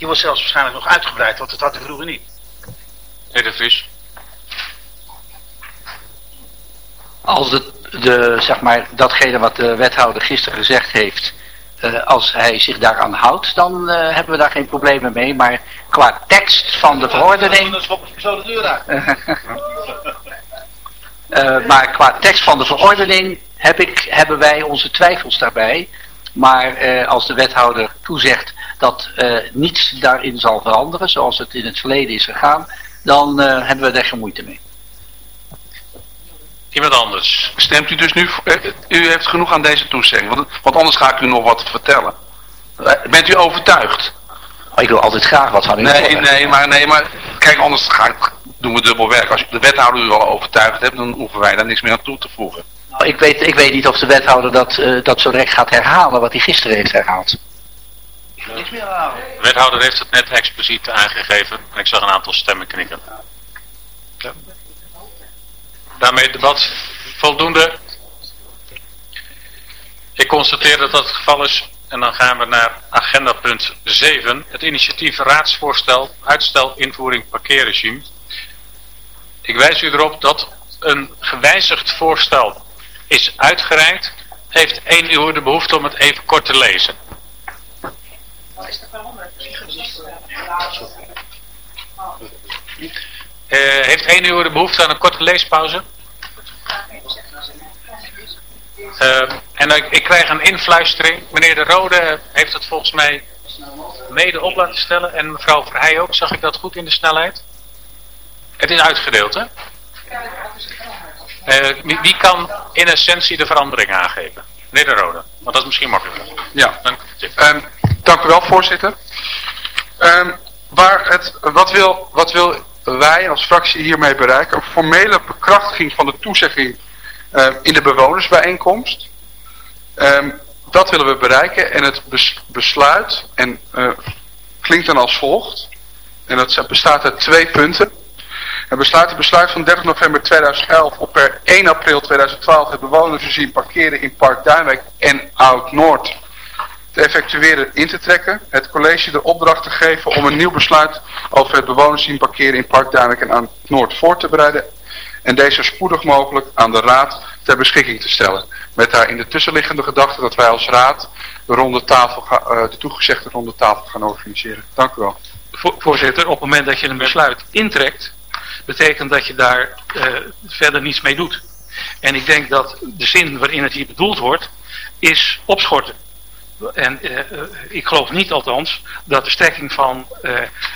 Die wordt zelfs waarschijnlijk nog uitgebreid, want dat had hij vroeger niet. Vries. Als de, de, zeg maar, datgene wat de wethouder gisteren gezegd heeft, uh, als hij zich daaraan houdt, dan uh, hebben we daar geen problemen mee. Maar qua tekst van de verordening... Dan schop ik zo de deur uit. uh, maar qua tekst van de verordening heb ik, hebben wij onze twijfels daarbij. Maar als de wethouder toezegt dat niets daarin zal veranderen, zoals het in het verleden is gegaan, dan hebben we daar geen moeite mee. Iemand anders. Stemt u dus nu, u heeft genoeg aan deze toezegging, want, want anders ga ik u nog wat vertellen. Bent u overtuigd? Oh, ik wil altijd graag wat van u Nee, nee, maar, nee, maar kijk, anders ga ik, doen we dubbel werk. Als de wethouder u al overtuigd hebt, dan hoeven wij daar niks meer aan toe te voegen. Nou, ik, weet, ik weet niet of de wethouder dat, uh, dat zo direct gaat herhalen wat hij gisteren heeft herhaald. De wethouder heeft het net expliciet aangegeven en ik zag een aantal stemmen knikken. Daarmee het debat voldoende. Ik constateer dat dat het geval is. En dan gaan we naar agenda punt 7. Het initiatief raadsvoorstel uitstel invoering parkeerregime. Ik wijs u erop dat een gewijzigd voorstel is uitgereikt. Heeft één uur de behoefte om het even kort te lezen. Uh, heeft één uur de behoefte aan een korte leespauze? Uh, en ik, ik, krijg een influistering. Meneer De Rode heeft het volgens mij mede op laten stellen. En mevrouw Verheij ook. Zag ik dat goed in de snelheid? Het is uitgedeeld, hè? Uh, wie, wie, kan in essentie de verandering aangeven? Meneer De Rode. Want dat is misschien makkelijker. Ja. Dank, um, dank u wel, voorzitter. Um, waar het, wat, wil, wat wil wij als fractie hiermee bereiken? Een formele bekrachtiging van de toezegging uh, in de bewonersbijeenkomst. Um, dat willen we bereiken en het bes besluit en, uh, klinkt dan als volgt. En dat bestaat uit twee punten. Het besluit, het besluit van 30 november 2011 op per 1 april 2012 het bewonersregime parkeren in Park Duinwijk en Oud-Noord te effectueren in te trekken. Het college de opdracht te geven om een nieuw besluit over het bewonersregime parkeren in Park en Oud-Noord voor te bereiden en deze spoedig mogelijk aan de raad ter beschikking te stellen. Met daar in de tussenliggende gedachte dat wij als raad de, ronde tafel uh, de toegezegde ronde tafel gaan organiseren. Dank u wel. Voorzitter, op het moment dat je een besluit intrekt, betekent dat je daar uh, verder niets mee doet. En ik denk dat de zin waarin het hier bedoeld wordt, is opschorten. En uh, ik geloof niet althans dat de strekking van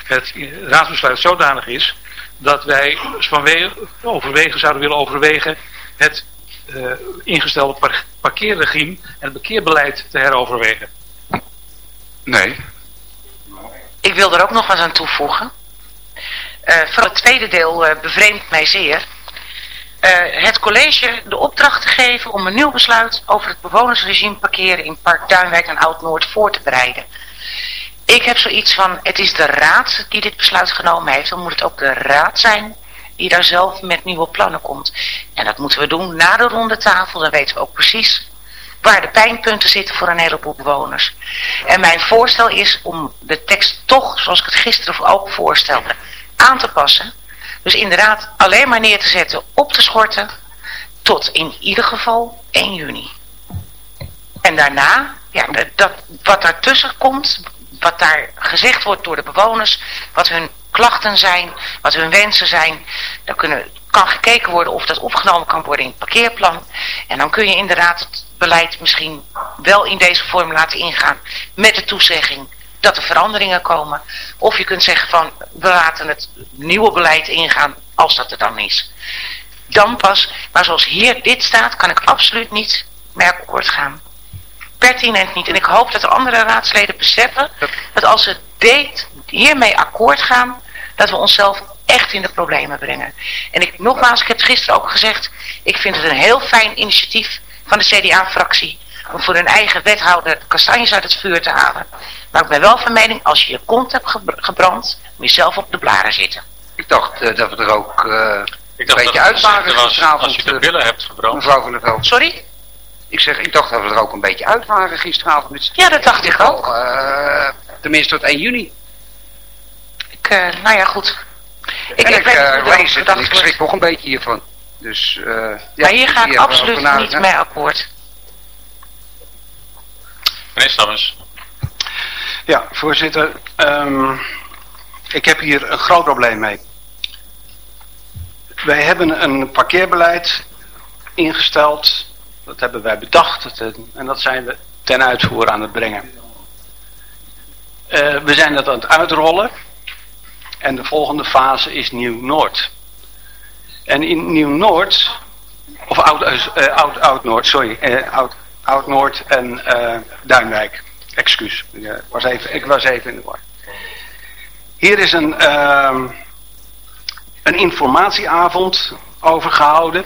het raadsbesluit zodanig is dat wij vanwege overwegen zouden willen overwegen het uh, ingestelde par parkeerregime en het parkeerbeleid te heroverwegen. Nee. Ik wil er ook nog wat aan toevoegen. Uh, voor het tweede deel uh, bevreemdt mij zeer. Het college de opdracht te geven om een nieuw besluit over het bewonersregime parkeren in Park Duinwijk en Oud-Noord voor te bereiden. Ik heb zoiets van, het is de raad die dit besluit genomen heeft. Dan moet het ook de raad zijn die daar zelf met nieuwe plannen komt. En dat moeten we doen na de ronde tafel. Dan weten we ook precies waar de pijnpunten zitten voor een heleboel bewoners. En mijn voorstel is om de tekst toch, zoals ik het gisteren ook voorstelde, aan te passen. Dus inderdaad alleen maar neer te zetten op te schorten tot in ieder geval 1 juni. En daarna, ja, dat, wat daartussen komt, wat daar gezegd wordt door de bewoners, wat hun klachten zijn, wat hun wensen zijn. Dan kunnen, kan gekeken worden of dat opgenomen kan worden in het parkeerplan. En dan kun je inderdaad het beleid misschien wel in deze vorm laten ingaan met de toezegging dat er veranderingen komen. Of je kunt zeggen van we laten het nieuwe beleid ingaan als dat er dan is. Dan pas, maar zoals hier dit staat, kan ik absoluut niet mee akkoord gaan pertinent niet. En ik hoop dat de andere raadsleden beseffen dat als ze dit, hiermee akkoord gaan, dat we onszelf echt in de problemen brengen. En ik, nogmaals, ik heb het gisteren ook gezegd, ik vind het een heel fijn initiatief van de CDA-fractie om voor hun eigen wethouder kastanjes uit het vuur te halen. Maar ik ben wel van mening, als je je kont hebt gebrand, moet je zelf op de blaren zitten. Ik dacht uh, dat we er ook uh, ik dacht een beetje uit waren Als je de billen hebt gebrand. Mevrouw van der Veld. Sorry? Ik zeg, ik dacht dat we er ook een beetje uit waren gisteravond. Met ja, dat dacht ik ook. Uh, tenminste tot 1 juni. Ik, eh, nou ja, goed. Ik, en ik, ik eh, lees het en gedacht ik schrik nog een beetje hiervan. Dus, eh ja, Maar hier ga ik absoluut niet mee akkoord. Meneer Stammers. Ja, voorzitter. ehm, ik heb hier een groot probleem mee. Wij hebben een parkeerbeleid ingesteld. Dat hebben wij bedacht. En dat zijn we ten uitvoer aan het brengen. Eh, we zijn dat aan het uitrollen. En de volgende fase is Nieuw-Noord. En in Nieuw-Noord, of Oud- eh, Oud- Oud-Noord, sorry, eh, Oud- Oud-Noord en eh, Duinwijk. Excuus, ik, eh, was even, ik was even in de war. Hier is een, ehm, een informatieavond over gehouden.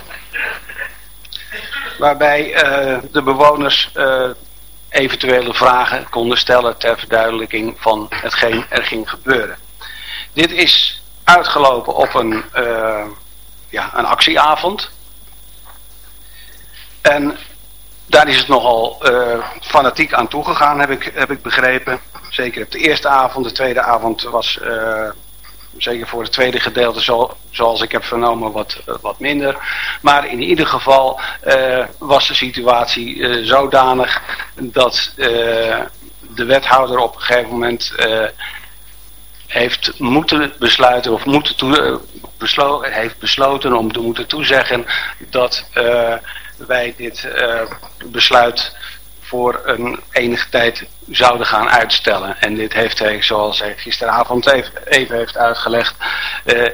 Waarbij eh, de bewoners eventuele vragen konden stellen ter verduidelijking van hetgeen er ging gebeuren. Dit is uitgelopen op een, ja, een actieavond. En daar is het nogal eh, fanatiek aan toegegaan, heb ik, heb ik begrepen. Zeker op de eerste avond. De tweede avond was, eh, zeker voor het tweede gedeelte, zo, zoals ik heb vernomen, wat, eh, wat minder. Maar in ieder geval was de situatie zodanig dat de wethouder op een gegeven moment heeft moeten besluiten, of moeten toe, heeft besloten om te moeten toezeggen dat wij dit eh, besluit voor een enige tijd zouden gaan uitstellen. En dit heeft hij, zoals hij gisteravond even, heeft uitgelegd, eh,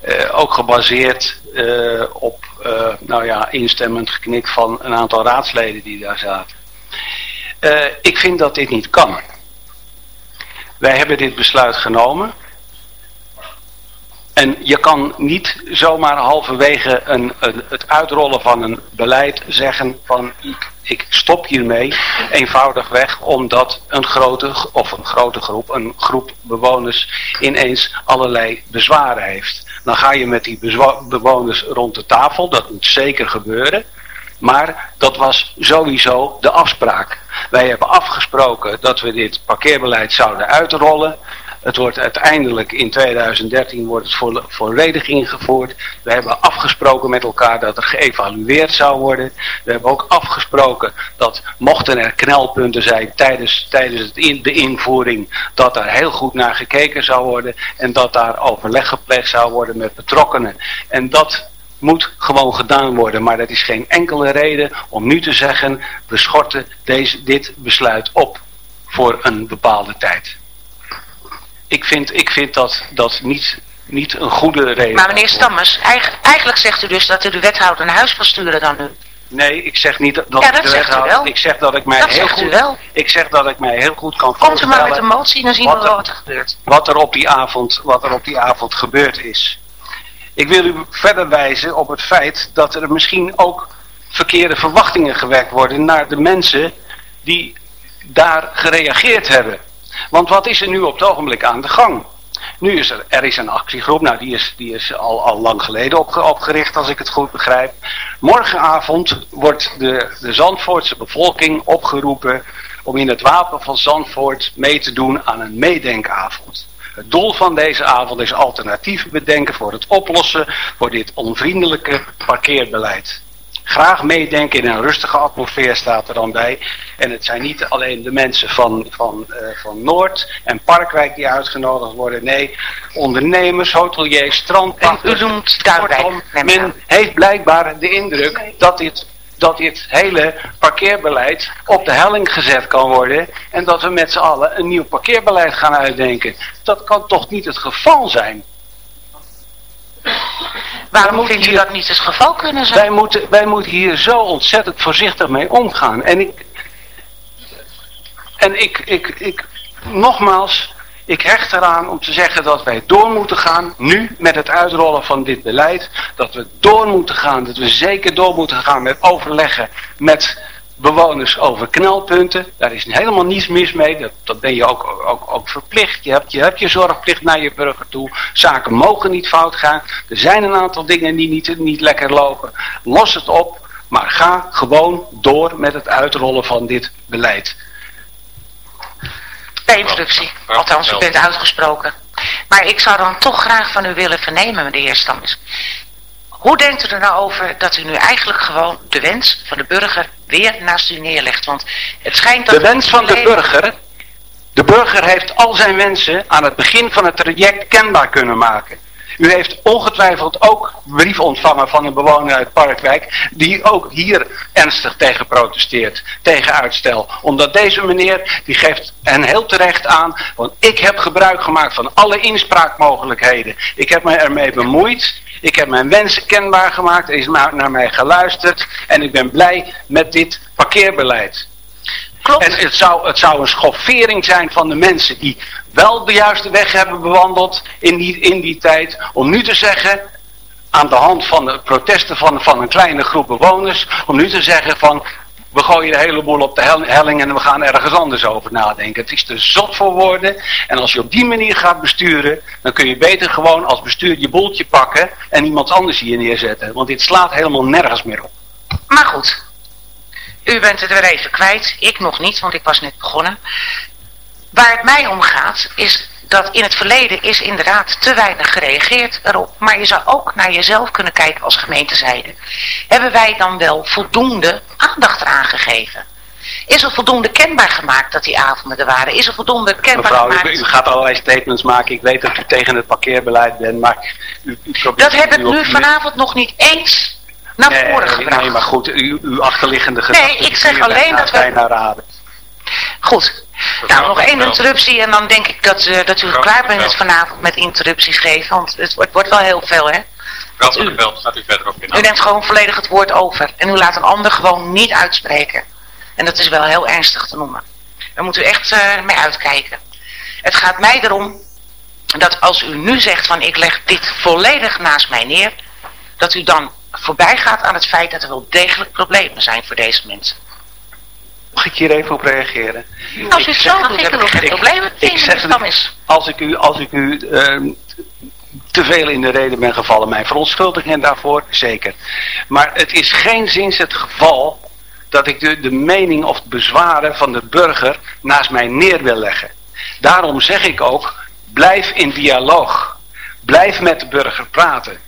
eh, ook gebaseerd op nou ja, instemmend geknik van een aantal raadsleden die daar zaten. Ik vind dat dit niet kan. Wij hebben dit besluit genomen. En je kan niet zomaar halverwege een, het uitrollen van een beleid zeggen van ik, ik stop hiermee eenvoudigweg omdat een grote of een grote groep, een groep bewoners ineens allerlei bezwaren heeft. Dan ga je met die bewoners rond de tafel, dat moet zeker gebeuren. Maar dat was sowieso de afspraak. Wij hebben afgesproken dat we dit parkeerbeleid zouden uitrollen. Het wordt uiteindelijk in 2013 wordt het vo- volledig ingevoerd. We hebben afgesproken met elkaar dat er geëvalueerd zou worden. We hebben ook afgesproken dat mochten er knelpunten zijn tijdens, tijdens in, de invoering, dat daar heel goed naar gekeken zou worden. En dat daar overleg gepleegd zou worden met betrokkenen. En dat moet gewoon gedaan worden. Maar dat is geen enkele reden om nu te zeggen, we schorten deze, dit besluit op voor een bepaalde tijd. Ik vind, ik vind dat, dat niet, niet een goede reden. Maar meneer Stammers, eigen- eigenlijk zegt u dus dat u de wethouder naar huis wil sturen dan nu. Nee, ik zeg niet dat Ja, ik dat de zegt u wethouder- wel. Ik zeg dat ik mij Dat heel zegt u goed, wel. ik zeg dat ik mij heel goed kan Komt u maar voorstellen met een motie en dan zien wat we er- wat er gebeurt. wat er op die avond, wat er op die avond gebeurd is. Ik wil u verder wijzen op het feit dat er misschien ook verkeerde verwachtingen gewekt worden naar de mensen die daar gereageerd hebben. Want wat is er nu op het ogenblik aan de gang? Nu is er, er is een actiegroep, nou die is, die is al, al lang geleden opge- opgericht als ik het goed begrijp. Morgenavond wordt de, de Zandvoortse bevolking opgeroepen om in het wapen van Zandvoort mee te doen aan een meedenkavond. Het doel van deze avond is alternatieven bedenken voor het oplossen voor dit onvriendelijke parkeerbeleid. Graag meedenken in een rustige atmosfeer staat er dan bij. En het zijn niet alleen de mensen van, van, eh, van Noord en Parkwijk die uitgenodigd worden. Nee, ondernemers, hoteliers, strandpachters. En Kortom, men heeft blijkbaar de indruk dat dit, dat dit hele parkeerbeleid op de helling gezet kan worden. En dat we met z'n allen een nieuw parkeerbeleid gaan uitdenken. Dat kan toch niet het geval zijn? Waarom moet vindt u hier- dat niet het geval kunnen zijn? Wij moeten, wij moeten hier zo ontzettend voorzichtig mee omgaan. En ik, en ik, ik, ik, nogmaals, ik hecht eraan om te zeggen dat wij door moeten gaan, nu met het uitrollen van dit beleid, dat we door moeten gaan, dat we zeker door moeten gaan met overleggen met bewoners over knelpunten. Daar is helemaal niets mis mee, dat, dat ben je ook, ook, ook verplicht. Je hebt, je hebt je zorgplicht naar je burger toe. Zaken mogen niet fout gaan. Er zijn een aantal dingen die niet, niet lekker lopen. Los het op, maar ga gewoon door met het uitrollen van dit beleid. Bij instructie. Althans, u bent uitgesproken. Maar ik zou dan toch graag van u willen vernemen, meneer Stammes. Hoe denkt u er nou over dat u nu eigenlijk gewoon de wens van de burger weer naast u neerlegt? Want het schijnt dat... De wens van de burger, de burger heeft al zijn wensen aan het begin van het traject kenbaar kunnen maken. U heeft ongetwijfeld ook brief ontvangen van een bewoner uit Parkwijk, die ook hier ernstig tegen protesteert, tegen uitstel. Omdat deze meneer, die geeft en heel terecht aan, want ik heb gebruik gemaakt van alle inspraakmogelijkheden. Ik heb me ermee bemoeid, ik heb mijn wensen kenbaar gemaakt, er is naar mij geluisterd en ik ben blij met dit parkeerbeleid. Klopt. En het zou, het zou een schoffering zijn van de mensen die wel de juiste weg hebben bewandeld in die, in die tijd. Om nu te zeggen, aan de hand van de protesten van, van een kleine groep bewoners. Om nu te zeggen van, we gooien de hele boel op de hel- helling en we gaan ergens anders over nadenken. Het is te zot voor woorden. En als je op die manier gaat besturen, dan kun je beter gewoon als bestuur je boeltje pakken en iemand anders hier neerzetten. Want dit slaat helemaal nergens meer op. Maar goed, u bent het weer even kwijt. Ik nog niet, want ik was net begonnen. Waar het mij om gaat, is dat in het verleden is inderdaad te weinig gereageerd erop. Maar je zou ook naar jezelf kunnen kijken als gemeentezijde. Hebben wij dan wel voldoende aandacht eraan gegeven? Is er voldoende kenbaar gemaakt dat die avonden er waren? Is er voldoende kenbaar Mevrouw, gemaakt? u, u gaat allerlei statements maken. Ik weet dat u tegen het parkeerbeleid bent, maar... U, u probeert Dat heb ik nu vanavond nog niet eens naar Nee, voren gebracht. Nee, maar goed, uw, uw achterliggende gedachten... ik zeg alleen dat we- bijna raden. Goed. Nou, nog één interruptie en dan denk ik dat, eh, dat u klaar bent met vanavond met interrupties geven. Want het wordt, wordt wel heel veel, hè? Van belt gaat u verder op in. U neemt gewoon volledig het woord over. En u laat een ander gewoon niet uitspreken. En dat is wel heel ernstig te noemen. Daar moet u echt eh, mee uitkijken. Het gaat mij erom dat als u nu zegt van ik leg dit volledig naast mij neer. Dat u dan voorbij gaat aan het feit dat er wel degelijk problemen zijn voor deze mensen. Mag ik hier even op reageren? Als u het zo doet, heb ik geen probleem met Ik zeg het als ik u, als ik u ehm, te veel in de reden ben gevallen, mijn verontschuldigingen daarvoor, zeker. Maar het is geen zins het geval dat ik de, de mening of bezwaren van de burger naast mij neer wil leggen. Daarom zeg ik ook, blijf in dialoog. Blijf met de burger praten.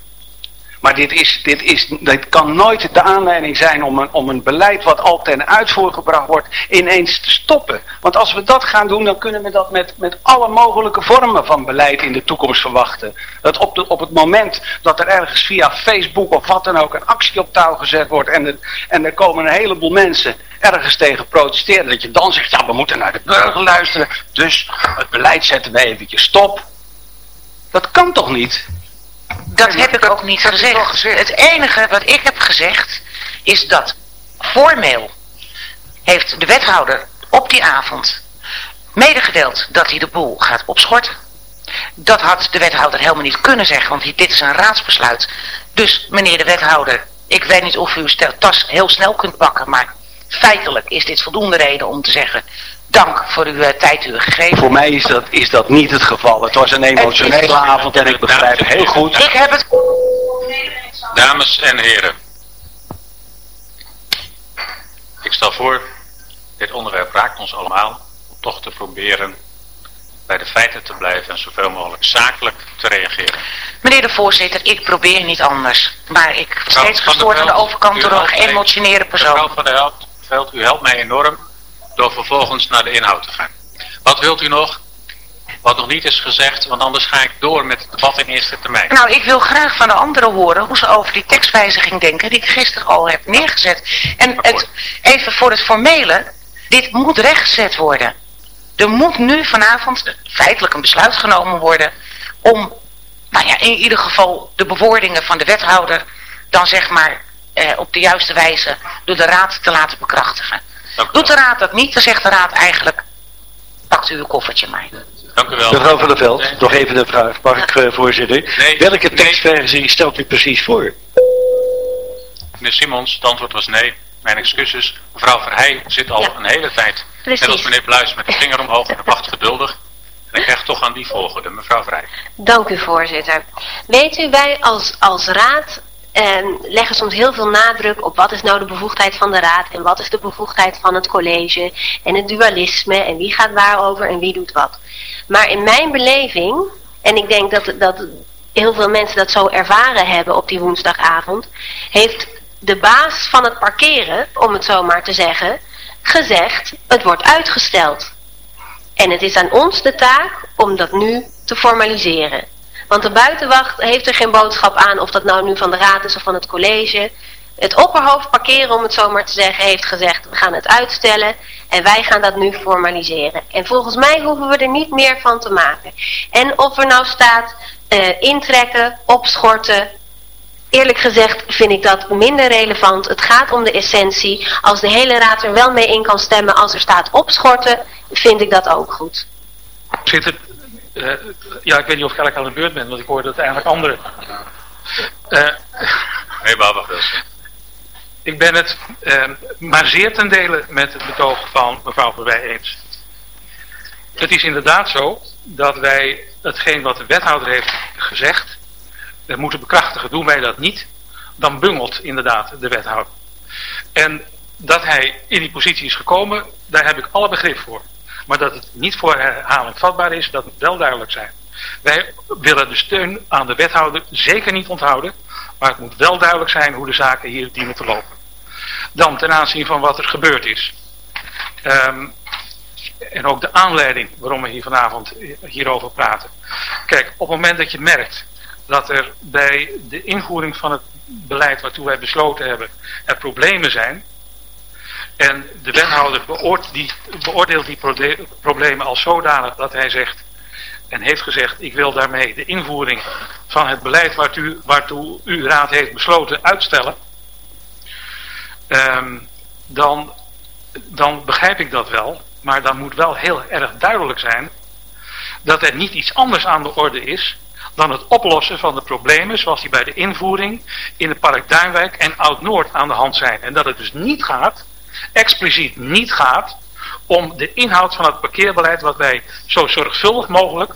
Maar dit, is, dit, is, kan nooit de aanleiding zijn om een, om een beleid wat al ten uitvoer gebracht wordt ineens te stoppen. Want als we dat gaan doen, dan kunnen we dat met, met alle mogelijke vormen van beleid in de toekomst verwachten. Dat op, op het moment dat er ergens via Facebook of wat dan ook een actie op touw gezet wordt en er, en er komen een heleboel mensen ergens tegen protesteren, dat je dan zegt, ja we moeten naar de burger luisteren, dus het beleid zetten we eventjes stop. Dat kan toch niet? Dat heb ik ook niet gezegd. Het enige wat ik heb gezegd is dat formeel heeft de wethouder op die avond medegedeeld dat hij de boel gaat opschorten. Dat had de wethouder helemaal niet kunnen zeggen, want dit is een raadsbesluit. Dus meneer de wethouder, ik weet niet of u uw tas heel snel kunt pakken, maar feitelijk is dit voldoende reden om te zeggen, dank voor uw eh, tijd die u gegeven. Voor mij is dat, is dat niet het geval. Het was een emotionele avond en ik begrijp heel goed. Ik heb het... Dames en heren. Ik stel voor, dit onderwerp raakt ons allemaal, om toch te proberen bij de feiten te blijven en zoveel mogelijk zakelijk te reageren. Meneer de voorzitter, ik probeer niet anders. Maar ik Mevrouw steeds gestoord aan de overkant door een geëmotioneerde Mevrouw persoon. van der u helpt mij enorm door vervolgens naar de inhoud te gaan. Wat wilt u nog? Wat nog niet is gezegd, want anders ga ik door met het debat in eerste termijn. Nou, ik wil graag van de anderen horen hoe ze over die tekstwijziging denken die ik gisteren al heb neergezet. En het, even voor het formele, dit moet rechtgezet worden. Er moet nu vanavond feitelijk een besluit genomen worden om, nou ja, in ieder geval de bewoordingen van de wethouder dan zeg maar eh, op de juiste wijze door de raad te laten bekrachtigen. Doet de raad dat niet, dan zegt de raad eigenlijk, pakt u uw koffertje maar. Dank u wel. Mevrouw van der Veld, nog even een vraag. Mag ik, eh, voorzitter? Nee. Welke Nee. tekstversie stelt u precies voor? Meneer Simons, het antwoord was nee. Mijn excuses. Mevrouw Verheij zit al Ja. een hele tijd. Precies. Net als meneer Bluis met de vinger omhoog en wacht geduldig. En ik krijg toch aan die volgorde. Mevrouw Verheij. Dank u voorzitter. Weet u, wij als, als raad leggen soms heel veel nadruk op wat is nou de bevoegdheid van de raad en wat is de bevoegdheid van het college en het dualisme en wie gaat waarover en wie doet wat. Maar in mijn beleving en ik denk dat, dat heel veel mensen dat zo ervaren hebben op die woensdagavond, heeft de baas van het parkeren, om het zo maar te zeggen, gezegd, het wordt uitgesteld. En het is aan ons de taak om dat nu te formaliseren. Want de buitenwacht heeft er geen boodschap aan of dat nou nu van de raad is of van het college. Het opperhoofd parkeren, om het zo maar te zeggen, heeft gezegd we gaan het uitstellen en wij gaan dat nu formaliseren. En volgens mij hoeven we er niet meer van te maken. En of er nou staat uh, intrekken, opschorten, eerlijk gezegd vind ik dat minder relevant. Het gaat om de essentie. Als de hele raad er wel mee in kan stemmen als er staat opschorten, vind ik dat ook goed. Zit uh, ja, ik weet niet of ik eigenlijk aan de beurt ben, want ik hoorde het eigenlijk anderen. Uh, nee, Baba Ik ben het uh, maar zeer ten dele met het betoog van mevrouw Verwij eens. Het is inderdaad zo dat wij hetgeen wat de wethouder heeft gezegd, we moeten bekrachtigen. Doen wij dat niet, dan bungelt inderdaad de wethouder. En dat hij in die positie is gekomen, daar heb ik alle begrip voor. Maar dat het niet voor herhaling vatbaar is, dat moet wel duidelijk zijn. Wij willen de steun aan de wethouder zeker niet onthouden, maar het moet wel duidelijk zijn hoe de zaken hier dienen te lopen. Dan ten aanzien van wat er gebeurd is. Um, en ook de aanleiding waarom we hier vanavond hierover praten. Kijk, op het moment dat je merkt dat er bij de invoering van het beleid waartoe wij besloten hebben, er problemen zijn. En de wethouder beoordeelt die, problemen als zodanig dat hij zegt en heeft gezegd, ik wil daarmee de invoering van het beleid waartoe, waartoe uw raad heeft besloten uitstellen. Um, dan, dan begrijp ik dat wel. Maar dan moet wel heel erg duidelijk zijn dat er niet iets anders aan de orde is dan het oplossen van de problemen zoals die bij de invoering in het park Duinwijk en Oud-Noord aan de hand zijn. En dat het dus niet gaat, expliciet niet gaat, om de inhoud van het parkeerbeleid wat wij zo zorgvuldig mogelijk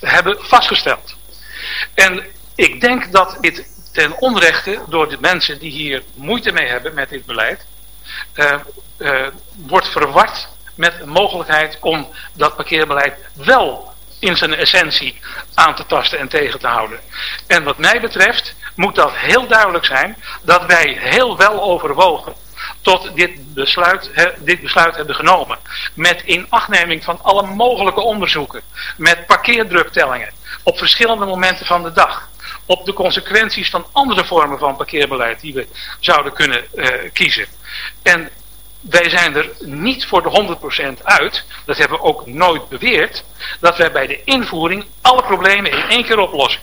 hebben vastgesteld. En ik denk dat dit ten onrechte door de mensen die hier moeite mee hebben met dit beleid, uh, uh, wordt verward met een mogelijkheid om dat parkeerbeleid wel in zijn essentie aan te tasten en tegen te houden. En wat mij betreft moet dat heel duidelijk zijn dat wij heel wel overwogen tot dit besluit, dit besluit hebben genomen. Met inachtneming van alle mogelijke onderzoeken. Met parkeerdruktellingen. Op verschillende momenten van de dag. Op de consequenties van andere vormen van parkeerbeleid die we zouden kunnen uh, kiezen. En wij zijn er niet voor de 100% uit, dat hebben we ook nooit beweerd, dat wij bij de invoering alle problemen in één keer oplossen.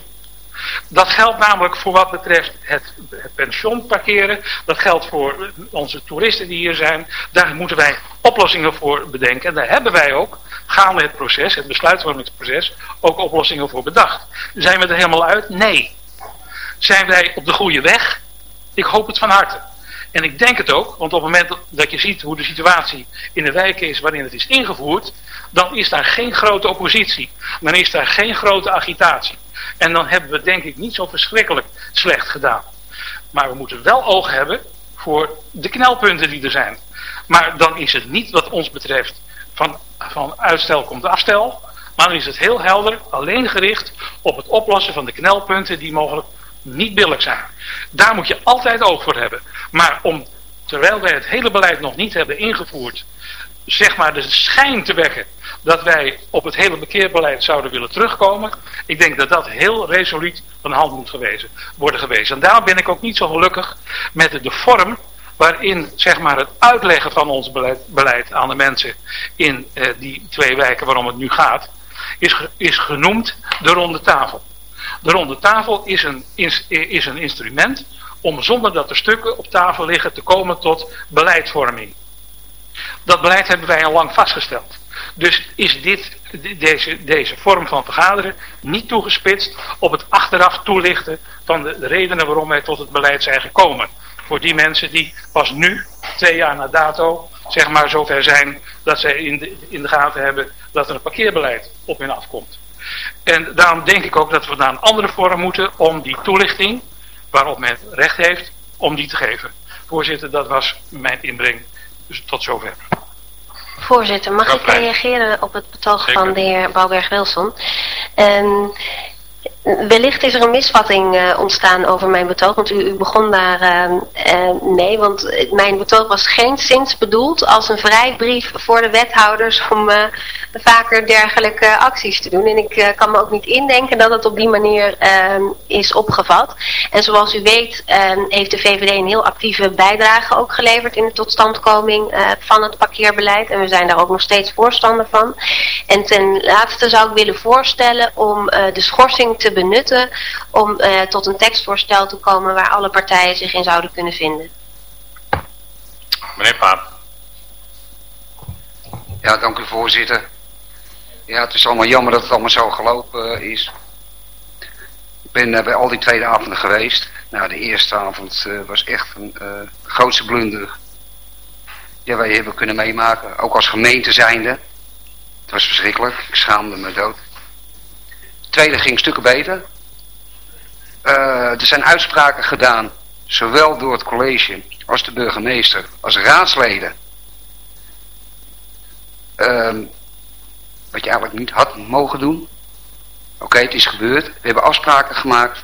Dat geldt namelijk voor wat betreft het, het parkeren. Dat geldt voor onze toeristen die hier zijn. Daar moeten wij oplossingen voor bedenken. En daar hebben wij ook, gaande het proces, het besluitvormingsproces, ook oplossingen voor bedacht. Zijn we er helemaal uit? Nee. Zijn wij op de goede weg? Ik hoop het van harte. En ik denk het ook, want op het moment dat je ziet hoe de situatie in de wijken is waarin het is ingevoerd, dan is daar geen grote oppositie. Dan is daar geen grote agitatie. En dan hebben we denk ik niet zo verschrikkelijk slecht gedaan. Maar we moeten wel oog hebben voor de knelpunten die er zijn. Maar dan is het niet wat ons betreft van, van uitstel komt afstel. Maar dan is het heel helder alleen gericht op het oplossen van de knelpunten die mogelijk niet billig zijn. Daar moet je altijd oog voor hebben. Maar om, terwijl wij het hele beleid nog niet hebben ingevoerd, zeg maar de schijn te wekken dat wij op het hele bekeerbeleid zouden willen terugkomen. Ik denk dat dat heel resoluut van hand moet gewezen, worden gewezen. En daarom ben ik ook niet zo gelukkig met de, vorm waarin zeg maar, het uitleggen van ons beleid, beleid aan de mensen in eh, die twee wijken waarom het nu gaat, is, is genoemd de ronde tafel. De ronde tafel is een, is, een instrument om zonder dat er stukken op tafel liggen te komen tot beleidsvorming. Dat beleid hebben wij al lang vastgesteld. Dus is dit, deze, deze vorm van vergaderen niet toegespitst op het achteraf toelichten van de, de redenen waarom wij tot het beleid zijn gekomen. Voor die mensen die pas nu, twee jaar na dato, zeg maar zover zijn dat zij in de, in de gaten hebben dat er een parkeerbeleid op hen afkomt. En daarom denk ik ook dat we naar een andere vorm moeten om die toelichting, waarop men recht heeft, om die te geven. Voorzitter, dat was mijn inbreng. Dus tot zover. Voorzitter, mag ik reageren op het betoog van de heer Bouwberg-Wilson? Um, wellicht is er een misvatting uh, ontstaan over mijn betoog, want u, u begon daar uh, mee, want mijn betoog was geen sinds bedoeld als een vrijbrief voor de wethouders om vaker dergelijke acties te doen. En ik kan me ook niet indenken dat het op die manier ehm, is opgevat. En zoals u weet ehm, heeft de VVD een heel actieve bijdrage ook geleverd in de totstandkoming van het parkeerbeleid. En we zijn daar ook nog steeds voorstander van. En ten laatste zou ik willen voorstellen om de schorsing te benutten om uh, tot een tekstvoorstel te komen waar alle partijen zich in zouden kunnen vinden. Meneer Paap. Ja, dank u voorzitter. Ja, het is allemaal jammer dat het allemaal zo gelopen uh, is. Ik ben uh, bij al die tweede avonden geweest. Nou, de eerste avond was echt een grootste blunder. Ja, wij hebben kunnen meemaken. Ook als gemeente zijnde. Het was verschrikkelijk. Ik schaamde me dood tweede ging stukken beter. Uh, er zijn uitspraken gedaan, zowel door het college als de burgemeester, als raadsleden. Uh, wat je eigenlijk niet had mogen doen. Oké, het is gebeurd. We hebben afspraken gemaakt.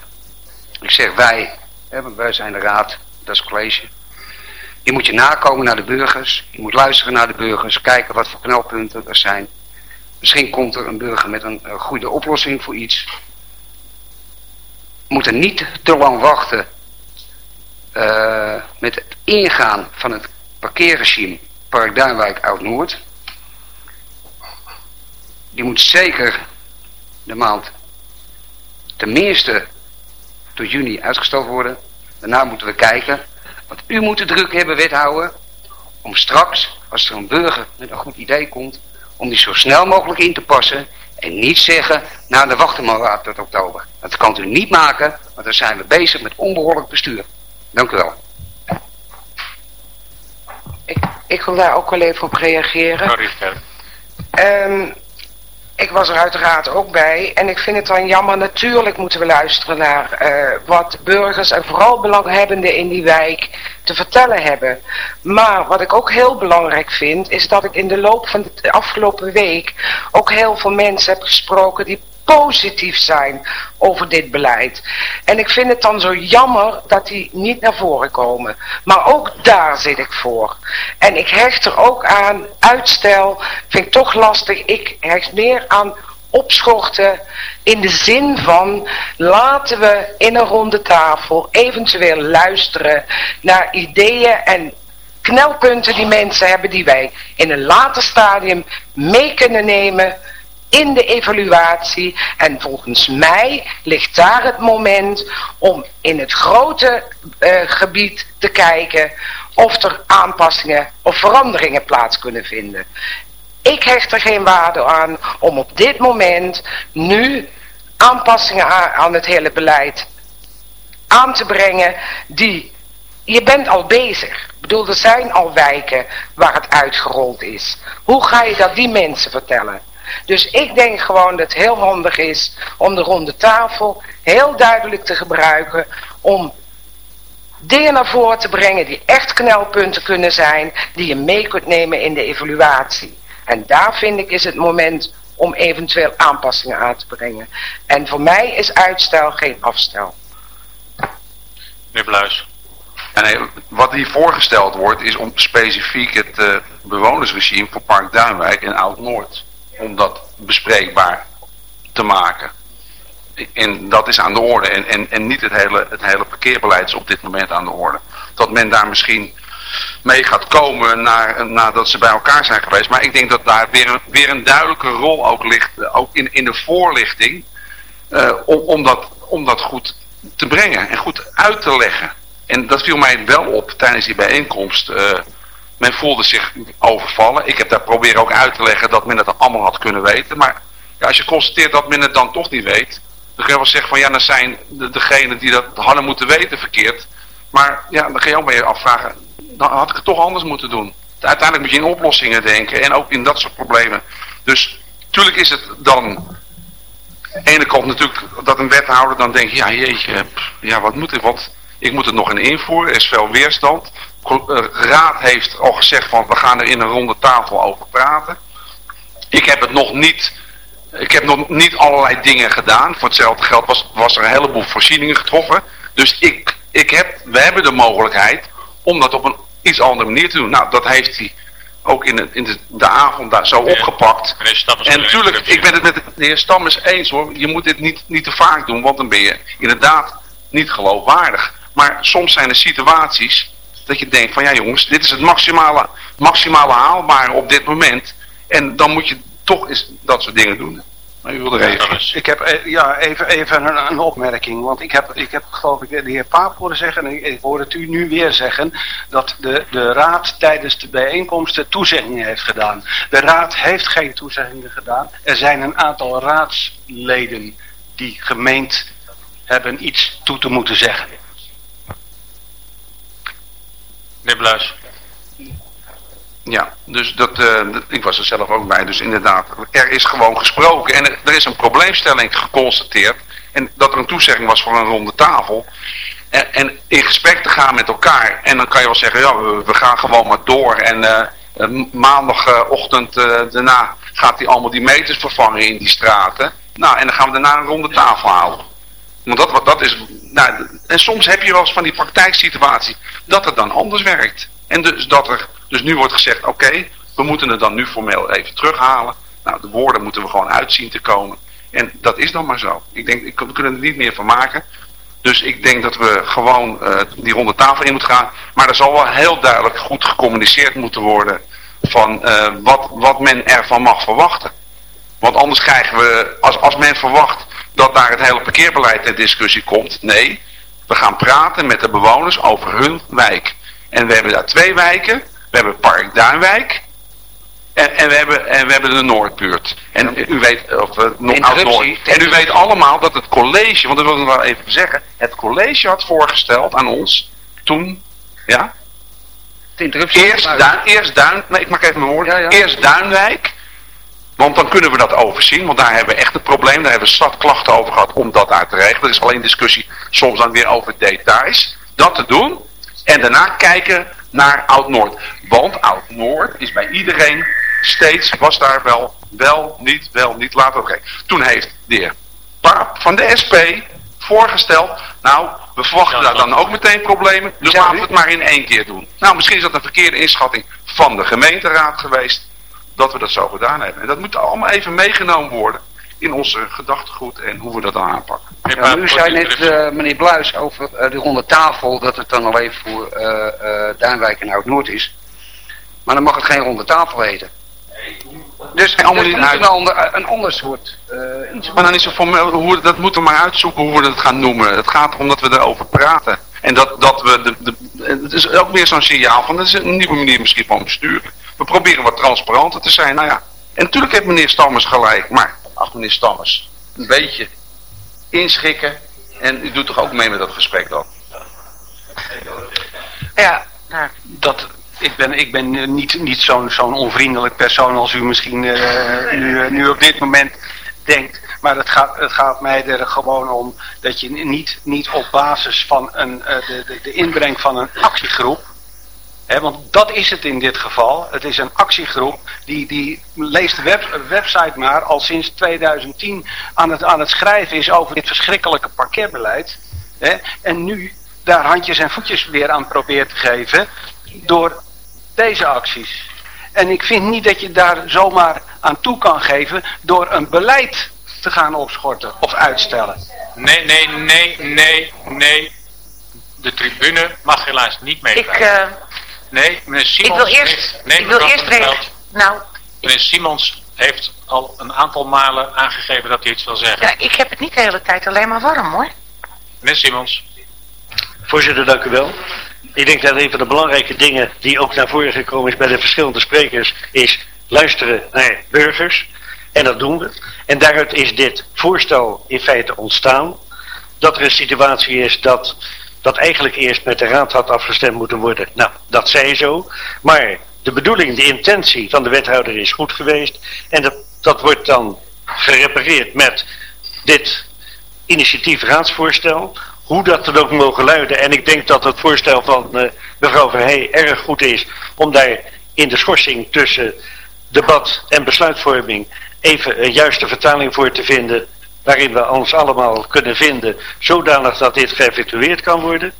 Ik zeg wij, hè, want wij zijn de raad, dat is het college. Je moet je nakomen naar de burgers. Je moet luisteren naar de burgers. Kijken wat voor knelpunten er zijn. Misschien komt er een burger met een goede oplossing voor iets. We moeten niet te lang wachten uh, met het ingaan van het parkeerregime Park Duinwijk Oud-Noord. Die moet zeker de maand tenminste tot juni uitgesteld worden. Daarna moeten we kijken. Want u moet de druk hebben, wethouder, om straks, als er een burger met een goed idee komt, om die zo snel mogelijk in te passen en niet zeggen, nou dan wachten we maar tot oktober. Dat kan u niet maken, want dan zijn we bezig met onbehoorlijk bestuur. Dank u wel. Ik, ik wil daar ook wel even op reageren. Sorry, um, ik was er uiteraard ook bij en ik vind het dan jammer, natuurlijk moeten we luisteren naar uh, wat burgers en vooral belanghebbenden in die wijk te vertellen hebben. Maar wat ik ook heel belangrijk vind, is dat ik in de loop van de afgelopen week ook heel veel mensen heb gesproken die positief zijn over dit beleid. En ik vind het dan zo jammer dat die niet naar voren komen. Maar ook daar zit ik voor. En ik hecht er ook aan, uitstel vind ik toch lastig. Ik hecht meer aan opschorten in de zin van laten we in een ronde tafel eventueel luisteren naar ideeën en knelpunten die mensen hebben die wij in een later stadium mee kunnen nemen in de evaluatie. En volgens mij ligt daar het moment om in het grote uh, gebied te kijken of er aanpassingen of veranderingen plaats kunnen vinden. Ik hecht er geen waarde aan om op dit moment nu aanpassingen aan, aan het hele beleid aan te brengen die je bent al bezig. Ik bedoel, er zijn al wijken waar het uitgerold is. Hoe ga je dat die mensen vertellen? Dus ik denk gewoon dat het heel handig is om de ronde tafel heel duidelijk te gebruiken om dingen naar voren te brengen die echt knelpunten kunnen zijn, die je mee kunt nemen in de evaluatie. En daar vind ik is het moment om eventueel aanpassingen aan te brengen. En voor mij is uitstel geen afstel. Meneer Bluis. Nee, wat hier voorgesteld wordt is om specifiek het uh, bewonersregime voor Park Duinwijk en Oud-Noord om dat bespreekbaar te maken. En dat is aan de orde. En, en, en niet het hele, het hele parkeerbeleid is op dit moment aan de orde. Dat men daar misschien mee gaat komen naar, nadat ze bij elkaar zijn geweest. Maar ik denk dat daar weer een, weer een duidelijke rol ook ligt. Ook in, in de voorlichting. Uh, om, om, dat, om dat goed te brengen en goed uit te leggen. En dat viel mij wel op tijdens die bijeenkomst. Uh, men voelde zich overvallen. Ik heb daar proberen ook uit te leggen dat men het allemaal had kunnen weten. Maar ja, als je constateert dat men het dan toch niet weet, dan kun je wel zeggen van ja, dan zijn de, degenen die dat hadden moeten weten verkeerd. Maar ja, dan ga je ook je afvragen, dan had ik het toch anders moeten doen. Uiteindelijk moet je in oplossingen denken en ook in dat soort problemen. Dus natuurlijk is het dan aan de ene kant natuurlijk dat een wethouder dan denkt, ja jeetje, ja wat moet ik, wat, ik moet het nog in invoeren, er is veel weerstand. Eh, raad heeft al gezegd van we gaan er in een ronde tafel over praten. Ik heb het nog niet ik heb nog niet allerlei dingen gedaan. Voor hetzelfde geld was, was er een heleboel voorzieningen getroffen. Dus ik, ik heb, we hebben de mogelijkheid om dat op een iets andere manier te doen. Nou, dat heeft hij ook in de, in de, de avond daar zo opgepakt. En natuurlijk, ik ben het met de heer Stammers eens hoor. Je moet dit niet, niet te vaak doen, want dan ben je inderdaad niet geloofwaardig. Maar soms zijn er situaties dat je denkt van ja jongens, dit is het maximale, maximale haalbare op dit moment. En dan moet je toch eens dat soort dingen doen. Maar u wilde even. Ik heb eh, ja, even, even een, een, opmerking. Want ik heb, ik heb geloof ik de heer Paap horen zeggen, en ik, ik hoor het u nu weer zeggen, dat de, de raad tijdens de bijeenkomsten toezeggingen heeft gedaan. De raad heeft geen toezeggingen gedaan. Er zijn een aantal raadsleden die gemeend hebben iets toe te moeten zeggen. Meneer. Ja, dus dat, uh, ik was er zelf ook bij. Dus inderdaad, er is gewoon gesproken. En er, is een probleemstelling geconstateerd. En dat er een toezegging was voor een ronde tafel. En, en in gesprek te gaan met elkaar. En dan kan je wel zeggen, ja, we, gaan gewoon maar door. En uh, maandagochtend uh, daarna gaat hij allemaal die meters vervangen in die straten. Nou, en dan gaan we daarna een ronde tafel halen. Want dat, dat is, nou, en soms heb je wel eens van die praktijksituatie dat het dan anders werkt. En dus dat er, dus nu wordt gezegd, oké, we moeten het dan nu formeel even terughalen. Nou, de woorden moeten we gewoon uitzien te komen. En dat is dan maar zo. Ik denk, we kunnen er niet meer van maken. Dus ik denk dat we gewoon uh, die ronde tafel in moeten gaan. Maar er zal wel heel duidelijk goed gecommuniceerd moeten worden van uh, wat, wat men ervan mag verwachten. Want anders krijgen we, als, als men verwacht dat daar het hele parkeerbeleid ter discussie komt. Nee, we gaan praten met de bewoners over hun wijk. En we hebben daar twee wijken. We hebben Park Duinwijk. En, en, we, hebben, en we hebben de Noordbuurt. En u weet, of uh, Oud-Noord. En u weet allemaal dat het college, want dat wil ik wel even zeggen. Het college had voorgesteld aan ons, toen, ja. Eerst, Duin, eerst Duin, nee ik maak even mijn. Ja, ja. Eerst Duinwijk. Want dan kunnen we dat overzien, want daar hebben we echt een probleem. Daar hebben we stad klachten over gehad om dat uit te regelen. Er is alleen discussie soms dan weer over details. Dat te doen. En daarna kijken naar Oud-Noord. Want Oud-Noord is bij iedereen steeds, was daar wel, wel, niet, wel, niet, laten we. Toen heeft de heer Paap van de SP voorgesteld, nou, we verwachten daar dan ook meteen problemen, dus laten we het maar in één keer doen. Nou, misschien is dat een verkeerde inschatting van de gemeenteraad geweest, dat we dat zo gedaan hebben. En dat moet allemaal even meegenomen worden in onze gedachtegoed en hoe we dat dan aanpakken. Ja, u zei net, uh, meneer Bluis, over uh, de ronde tafel, dat het dan alleen voor uh, Duinwijk en Oud-Noord is. Maar dan mag het geen ronde tafel heten. Dus allemaal niet uit. Een, ander, een ander soort iets. Maar dan is het formeel, hoe, dat moeten we maar uitzoeken hoe we het gaan noemen. Het gaat erom dat we erover praten. En dat, dat we, de, de, het is ook weer zo'n signaal van, dat is een nieuwe manier misschien van besturen. We proberen wat transparanter te zijn, nou ja. En natuurlijk heeft meneer Stammers gelijk, maar ach meneer Stammers, een beetje inschikken. En u doet toch ook mee met dat gesprek dan? Ja, nou, dat, ik ben, ik ben niet, niet zo'n zo'n onvriendelijk persoon als u misschien nu, nu op dit moment denkt. Maar het gaat, het gaat mij er gewoon om dat je niet, niet op basis van een, de, de, de inbreng van een actiegroep want dat is het in dit geval. Het is een actiegroep die, die leest de web, website maar al sinds 2010 aan het, aan het schrijven is over dit verschrikkelijke parkeerbeleid. en nu daar handjes en voetjes weer aan probeert te geven door deze acties. En ik vind niet dat je daar zomaar aan toe kan geven door een beleid te gaan opschorten of uitstellen. Nee, nee, nee, nee, nee. De tribune mag helaas niet mee. Ik, uh, Nee, meneer Simons... Ik wil eerst... Nee, ik wil eerst regelen. Nou... Meneer Simons heeft al een aantal malen aangegeven dat hij iets wil zeggen. Ja, ik heb het niet de hele tijd alleen maar warm hoor. Meneer Simons. Voorzitter, dank u wel. Ik denk dat een van de belangrijke dingen die ook naar voren gekomen is bij de verschillende sprekers, is luisteren naar burgers. En dat doen we. En daaruit is dit voorstel in feite ontstaan. Dat er een situatie is dat dat eigenlijk eerst met de raad had afgestemd moeten worden. Nou, dat zij zo. Maar de bedoeling, de intentie van de wethouder is goed geweest. En dat, dat wordt dan gerepareerd met dit initiatief raadsvoorstel. Hoe dat dan ook mogen luiden. En ik denk dat het voorstel van uh, mevrouw Verhey erg goed is om daar in de schorsing tussen debat en besluitvorming even een juiste vertaling voor te vinden waarin we ons allemaal kunnen vinden, zodanig dat dit geëffectueerd kan worden.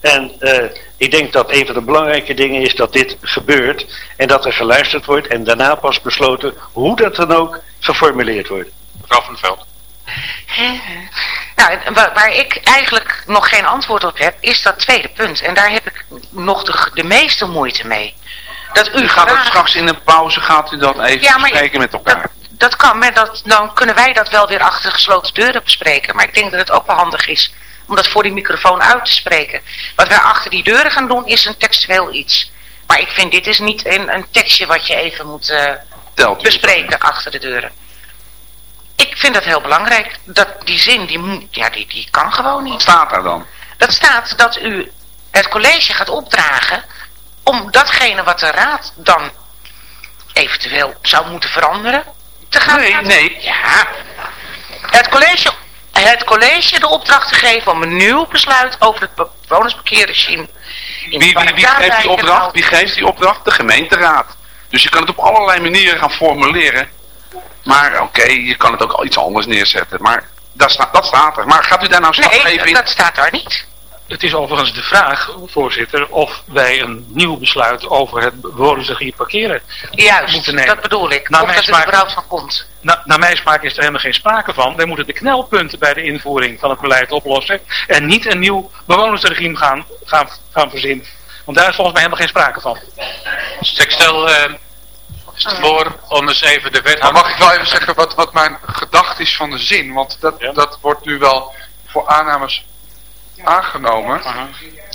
En uh, ik denk dat een van de belangrijke dingen is dat dit gebeurt en dat er geluisterd wordt en daarna pas besloten hoe dat dan ook geformuleerd wordt. Mevrouw van Veld. Nou, waar, ik eigenlijk nog geen antwoord op heb, is dat tweede punt. En daar heb ik nog de, de meeste moeite mee. Dat u, gaat graag... straks in de pauze, gaat u dat even ja, bespreken met elkaar? Dat, dat kan, maar dat, dan kunnen wij dat wel weer achter gesloten deuren bespreken. Maar ik denk dat het ook wel handig is om dat voor die microfoon uit te spreken. Wat wij achter die deuren gaan doen is een textueel iets. Maar ik vind dit is niet een, een tekstje wat je even moet uh, bespreken achter de deuren. Ik vind dat heel belangrijk. Dat die zin, die, ja, die, die kan gewoon niet. Wat staat daar dan? Dat staat dat u het college gaat opdragen om datgene wat de raad dan eventueel zou moeten veranderen, te gaan... Nee, nee. Ja. Het college, het college de opdracht te geven om een nieuw besluit over het bewonersparkeerregime... Wie, wie, wie geeft die opdracht? Wie geeft die opdracht? De gemeenteraad. Dus je kan het op allerlei manieren gaan formuleren. Maar oké, je kan het ook al iets anders neerzetten. Maar dat, staat, dat staat er. Maar gaat u daar nou straks nee, even in? dat staat daar niet. Het is overigens de vraag, voorzitter, of wij een nieuw besluit over het bewonersregie parkeren Juist, moeten nemen. dat bedoel ik. Naar of dat er überhaupt van komt. Na, naar mijn smaak is er helemaal geen sprake van. Wij moeten de knelpunten bij de invoering van het beleid oplossen en niet een nieuw bewonersregime gaan, gaan, gaan verzinnen. Want daar is volgens mij helemaal geen sprake van. Dus ik stel uh, voor om eens even de wet... Maar mag ik wel even zeggen wat, wat mijn gedachte is van de zin? Want dat, dat wordt nu wel voor aannames aangenomen.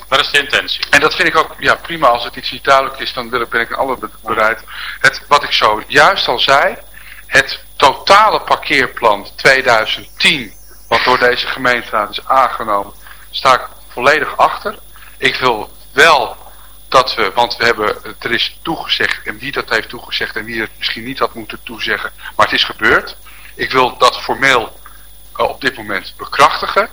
Wat is de intentie? En dat vind ik ook ja, prima. Als het iets niet duidelijk is, dan ben ik in alle bereid. Het, wat ik zo juist al zei, het totale parkeerplan 2010, wat door deze gemeenteraad is aangenomen, sta ik volledig achter. Ik wil wel dat we, want we hebben, er is toegezegd, en wie dat heeft toegezegd en wie het misschien niet had moeten toezeggen, maar het is gebeurd. Ik wil dat formeel uh, op dit moment bekrachtigen.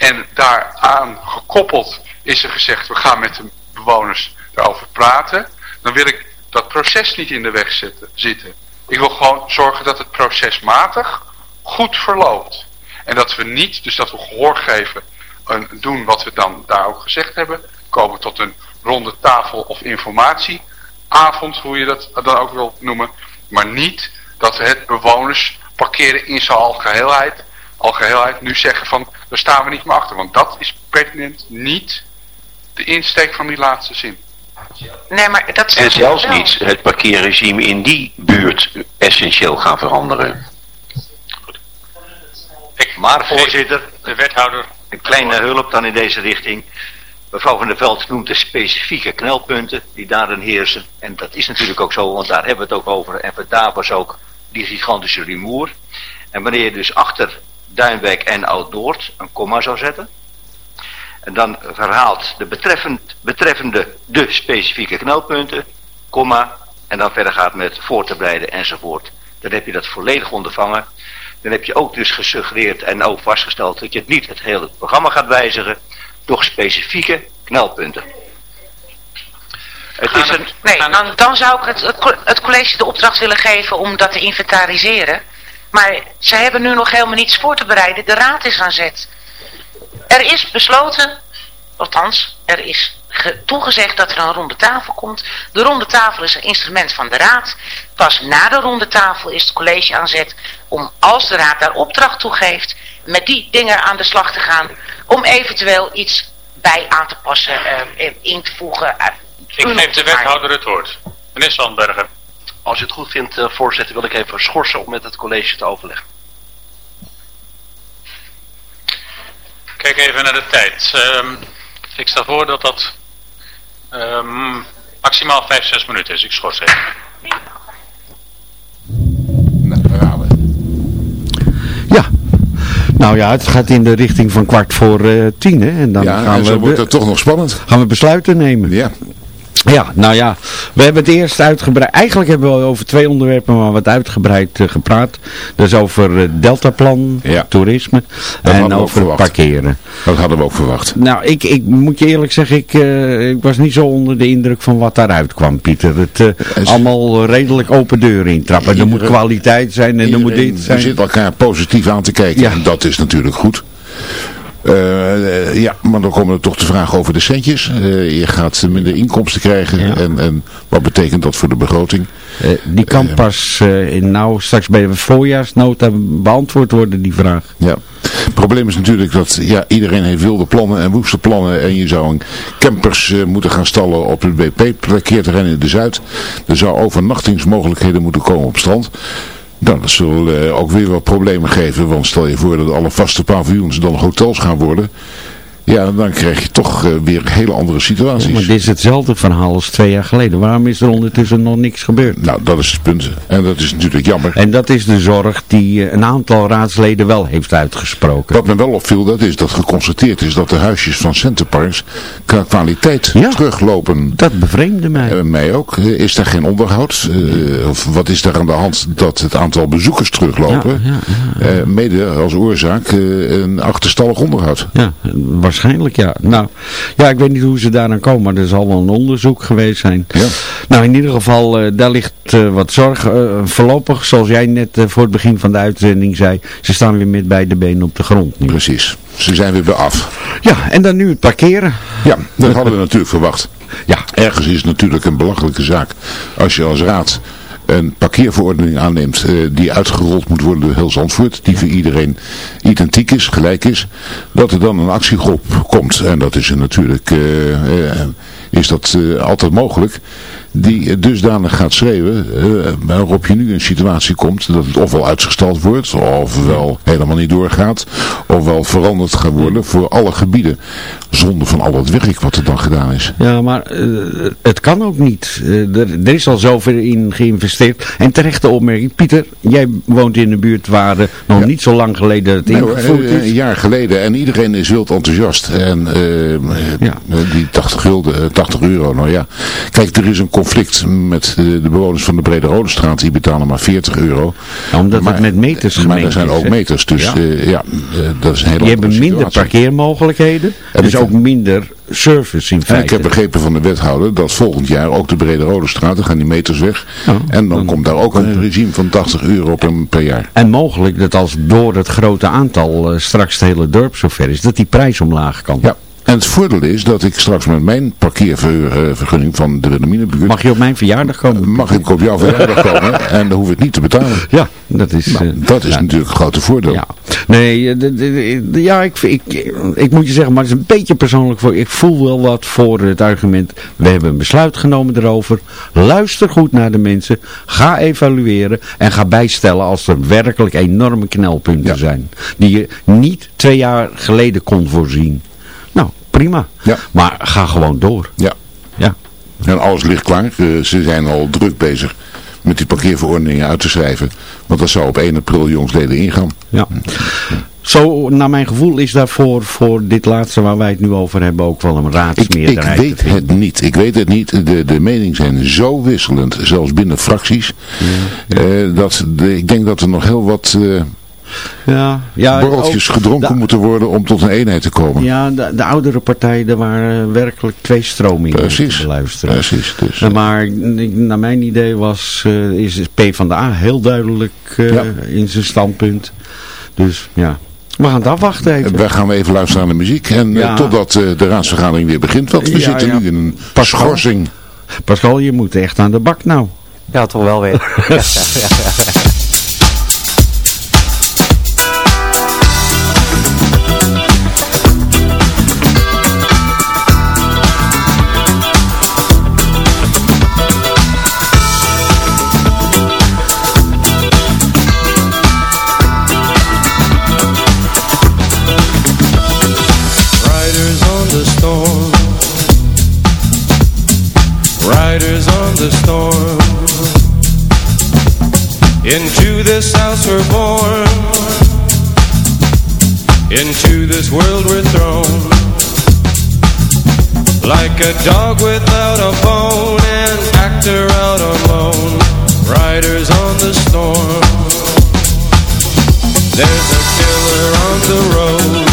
En daaraan gekoppeld is er gezegd, we gaan met de bewoners daarover praten. Dan wil ik dat proces niet in de weg zitten. Ik wil gewoon zorgen dat het proces matig goed verloopt. En dat we niet, dus dat we gehoor geven en doen wat we dan daar ook gezegd hebben. Komen tot een ronde tafel of informatieavond, hoe je dat dan ook wil noemen. Maar niet dat we het bewoners parkeren in zijn algeheelheid algeheelheid nu zeggen van, daar staan we niet meer achter. Want dat is pertinent niet de insteek van die laatste zin. Nee, maar dat en zelfs niet het parkeerregime in die buurt essentieel gaan veranderen. Ik, maar voorzitter, de wethouder, een kleine hulp dan in deze richting. Mevrouw van der Veld noemt de specifieke knelpunten die daarin heersen. En dat is natuurlijk ook zo, want daar hebben we het ook over. En daar was ook die gigantische rumoer. En wanneer je dus achter Duinwijk en Oud-Noord een komma zou zetten. En dan verhaalt de betreffend, betreffende de specifieke knelpunten, komma, en dan verder gaat met voor te breiden enzovoort. Dan heb je dat volledig ondervangen. Dan heb je ook dus gesuggereerd en ook vastgesteld dat je het niet het hele programma gaat wijzigen, doch specifieke knelpunten. Het is een... Nee, dan, dan zou ik het, het college de opdracht willen geven om dat te inventariseren. Maar ze hebben nu nog helemaal niets voor te bereiden. De raad is aan zet. Er is besloten, althans, er is toegezegd dat er een ronde tafel komt. De ronde tafel is een instrument van de raad. Pas na de ronde tafel is het college aan zet om, als de raad daar opdracht toe geeft, met die dingen aan de slag te gaan. Om eventueel iets bij aan te passen, uh, in te voegen. Uh, Ik geef de wethouder het woord. Meneer Sandbergen. Als je het goed vindt, uh, voorzitter, wil ik even schorsen om met het college te overleggen. Kijk even naar de tijd. Um, ik stel voor dat dat um, maximaal 5, 6 minuten is. Ik schors even. Ja, nou ja, het gaat in de richting van kwart voor uh, tien. Hè? En dan ja, gaan en zo we wordt het toch nog spannend. Gaan we besluiten nemen. Ja. Ja, nou ja, we hebben het eerst uitgebreid, eigenlijk hebben we over twee onderwerpen maar wat uitgebreid eh, gepraat. Dus over het deltaplan, toerisme Dat en over parkeren. Dat hadden we ook verwacht. Nou, ik, ik moet je eerlijk zeggen, ik, eh, ik was niet zo onder de indruk van wat daaruit kwam, Pieter. Het allemaal redelijk open deuren intrappen. Er moet Iedereen- kwaliteit zijn en er moet Iedereen dit zijn. zit elkaar positief aan te kijken. En dat is natuurlijk goed. Eh, ja, maar dan komen er toch de vraag over de centjes. Eh, je gaat minder inkomsten krijgen. En, en wat betekent dat voor de begroting? Eh, die kan pas in, nou straks bij de voorjaarsnota beantwoord worden, die vraag. Ja. Het probleem is natuurlijk dat ja, iedereen heeft wilde plannen en woeste plannen. En je zou een campers moeten gaan stallen op het BP-parkeerterrein in de Zuid. Er zou overnachtingsmogelijkheden moeten komen op strand. Dat zal eh, ook weer wat problemen geven. Want stel je voor dat alle vaste paviljoens dan hotels gaan worden. Ja, dan krijg je toch eh, weer hele andere situaties. Maar dit is hetzelfde verhaal als twee jaar geleden. Waarom is er ondertussen nog niks gebeurd? Nou, dat is het punt. En dat is natuurlijk jammer. En dat is de zorg die eh, een aantal raadsleden wel heeft uitgesproken. Wat me wel opviel, dat is dat geconstateerd is dat de huisjes van Centerparks qua kwaliteit teruglopen. Dat bevreemde mij. Uh, mij ook. Uh, is er geen onderhoud? Uh, of wat is er aan de hand dat het aantal bezoekers teruglopen? Ja, mede als oorzaak een achterstallig onderhoud. Ja, waarschijnlijk ja. Nou, ja, ik weet niet hoe ze daar aan komen, maar er zal wel een onderzoek geweest zijn. Ja. Nou, in ieder geval, daar ligt wat zorg. voorlopig, zoals jij net voor het begin van de uitzending zei, ze staan weer met beide benen op de grond. Nu. Precies. Ze zijn weer bij af. Ja, en dan nu het parkeren. Ja, dat hadden we natuurlijk verwacht. Ja. Ergens is het natuurlijk een belachelijke zaak als je als raad een parkeerverordening aanneemt uh, die uitgerold moet worden door heel Zandvoort, die voor iedereen identiek is, gelijk is, dat er dan een actiegroep komt. En dat is natuurlijk, uh, uh, is dat altijd mogelijk, die dusdanig gaat schreeuwen, waarop je nu in een situatie komt dat het ofwel uitgesteld wordt, ofwel helemaal niet doorgaat, ofwel veranderd gaat worden voor alle gebieden, zonder van al het werk wat er dan gedaan is. Ja, maar het kan ook niet. er, er is al zoveel in geïnvesteerd. En terechte opmerking, Pieter, jij woont in een buurt waar nog ja. niet zo lang geleden het ingevoerd is. Een jaar geleden en iedereen is wild enthousiast. En ja. die 80, gulden, 80 euro, nou ja. Kijk, er is een conflict met de, de bewoners van de Brede Rode Straat. Die betalen maar 40 euro. Omdat maar, het met meters gemeen Maar er zijn ook meters, dus ja, uh, ja dat is een hele Die hebben minder parkeermogelijkheden. En dus ook minder service in feite. En ik heb begrepen van de wethouder dat volgend jaar ook de Brede Rode Straat, dan gaan die meters weg. En dan, dan komt daar ook een regime van 80 euro per, per jaar. En mogelijk dat als door het grote aantal uh, straks het hele dorp zover is, dat die prijs omlaag kan. Ja. En het voordeel is dat ik straks met mijn parkeervergunning van de Wilhelminabuurt... Mag je op mijn verjaardag komen? Mag ik op jouw verjaardag komen en dan hoef ik niet te betalen. Ja, dat is... Nou, dat is ja. natuurlijk een grote voordeel. Ja. Nee, ja, ik, ik, ik moet je zeggen, maar het is een beetje persoonlijk voor. Ik voel wel wat voor het argument. We hebben een besluit genomen erover. Luister goed naar de mensen. Ga evalueren en ga bijstellen als er werkelijk enorme knelpunten ja. zijn. Die je niet twee jaar geleden kon voorzien. Prima. Ja. Maar ga gewoon door. Ja. Ja. En alles ligt klaar. Uh, ze zijn al druk bezig met die parkeerverordeningen uit te schrijven. Want dat zou op 1 april jongsleden ingaan. Ja. Zo, naar mijn gevoel is daarvoor voor dit laatste waar wij het nu over hebben ook wel een raadsmeerderheid. Ik, ik weet het niet. Ik weet het niet. De, de meningen zijn zo wisselend, zelfs binnen fracties. Ja. Uh, dat de, ik denk dat er nog heel wat... Uh, ja, ja, borreltjes ook, gedronken de, moeten worden om tot een eenheid te komen. Ja, de, de oudere partijen, er waren werkelijk twee stromingen precies, te beluisteren. Precies, dus. Maar naar mijn idee was, uh, is PvdA heel duidelijk uh, ja. in zijn standpunt. Dus ja, we gaan het afwachten even. We gaan even luisteren naar de muziek. En ja. uh, totdat uh, de raadsvergadering weer begint. Want we ja, zitten ja. nu in een Pascal. schorsing. Pascal, je moet echt aan de bak nou. Ja, toch wel weer. riders on the storm. Into this house we're born. Into this world we're thrown. Like a dog without a bone An actor out alone Riders on the storm. There's a killer on the road